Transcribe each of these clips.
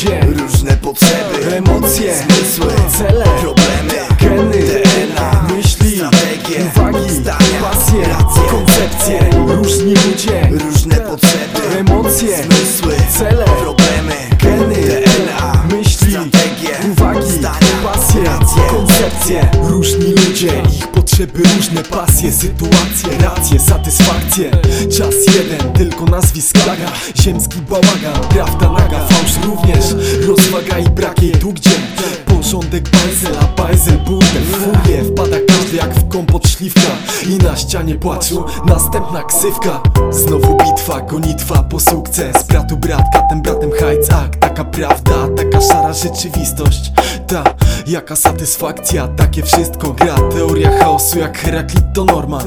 dzień Różne potrzeby, emocje, zmysły, cele, problemy, geny, DNA, myśli, strategie, uwagi, zdania, pasje, racje, koncepcje Różni ludzie, różne potrzeby, emocje, zmysły, cele, problemy, geny, DNA, myśli, strategie, uwagi, zdania, pasje, racje, koncepcje Różni ludzie, ich potrzeby różne pasje Sytuacje, racje, satysfakcje. Czas jeden, tylko nazwisk laga Ziemski bałagan, prawda naga Fałsz również, rozwaga i brak jej tu gdzie? Porządek bajzel, a bajzel burdel W furię wpada każdy jak w kompot śliwka I na ścianie płaczu następna ksywka. Znowu bitwa, gonitwa po sukces. Bratu brat, katem bratem hajc akt Taka prawda, taka szara rzeczywistość. Ta, jaka satysfakcja, takie wszystko gra. Teoria chaosu jak Heraklit to norma.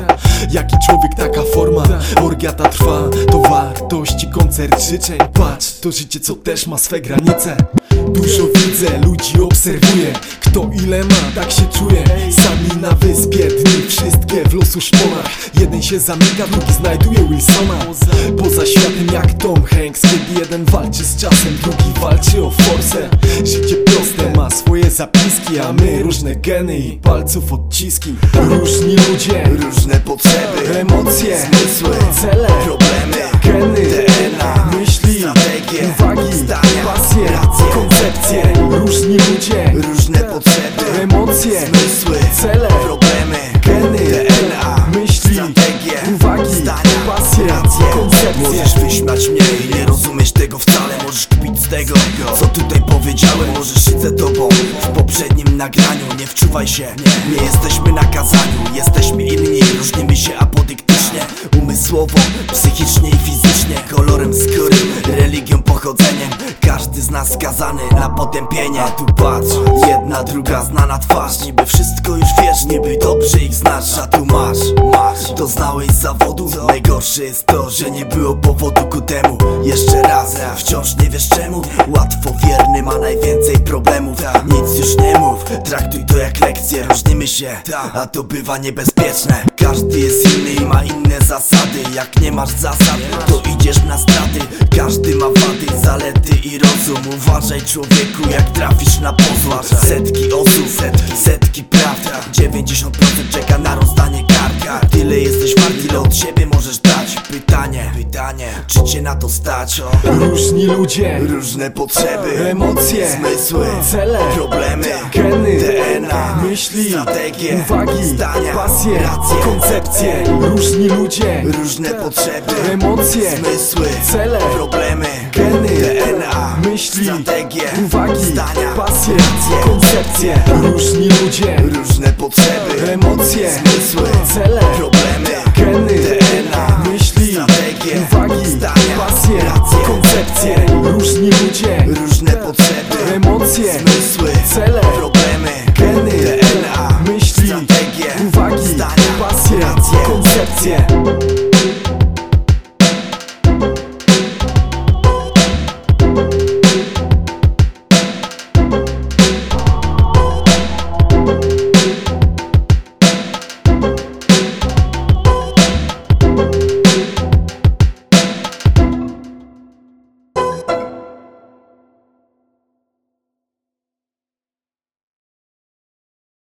Jaki człowiek, taka forma. Orgia ta trwa, to wartości Koncert życzeń, patrz To życie co też ma swe granice. Dużo widzę, ludzi obserwuję. Kto ile ma, tak się czuje. Sami na wyspie, dni wszystkie w losu szponach. Jeden się zamyka, drugi znajduje Wilsona. Poza światem jak Tom Hanks Kiedy jeden walczy z czasem, drugi walczy o forsę. Życie proste, ma swoje zapiski A my różne geny i palców odciski. Różni ludzie, Różne potrzeby, emocje, zmysły, cele, problemy, geny, DNA, myśli, strategie, uwagi, zdania, pasje, racje. koncepcje. Różni ludzie, różne potrzeby, emocje, zmysły, cele, problemy, Możesz wyśmiać mnie i nie rozumiesz tego wcale Możesz kpić z tego, co tutaj powiedziałem Możesz iść za tobą. W poprzednim nagraniu Nie wczuwaj się, nie jesteśmy na kazaniu Jesteśmy inni, różnimy się apodyktycznie. Umysłowo, psychicznie i fizycznie. Kolorem skóry, religią, pochodzeniem. Każdy z nas skazany na potępienie. A tu patrz, jedna, druga znana twarz. Niby wszystko już wiesz, niby dobrze ich znasz Masz, doznałeś zawodu? Najgorsze jest to, że nie było powodu ku temu. Jeszcze raz, wciąż nie wiesz czemu. Łatwo wierny ma najwięcej problemów. Nic już nie mów, traktuj to jak lekcję. Różnimy się, a to bywa niebezpieczne. Każdy jest inny i ma inne zasady. Jak nie masz zasad, to idziesz na straty. Każdy ma wady, zalety i rozum. Uważaj człowieku, jak trafisz na pozór. Setki osób, setki, setki prawd. 90% od siebie możesz dać Pytanie, pytanie, czy cię na to stać? Różni ludzie, Różne potrzeby, emocje, zmysły, cele, problemy, geny, DNA, myśli, strategie, uwagi, zdania, pasje, racje. koncepcje Różni ludzie, Różne potrzeby, emocje, zmysły, cele, problemy, geny, DNA, myśli, strategie, uwagi, zdania, pasje, racje. koncepcje Różni ludzie, Różne potrzeby, emocje, zmysły, cele, problemy, Różni ludzie, Różne potrzeby, emocje, zmysły, cele,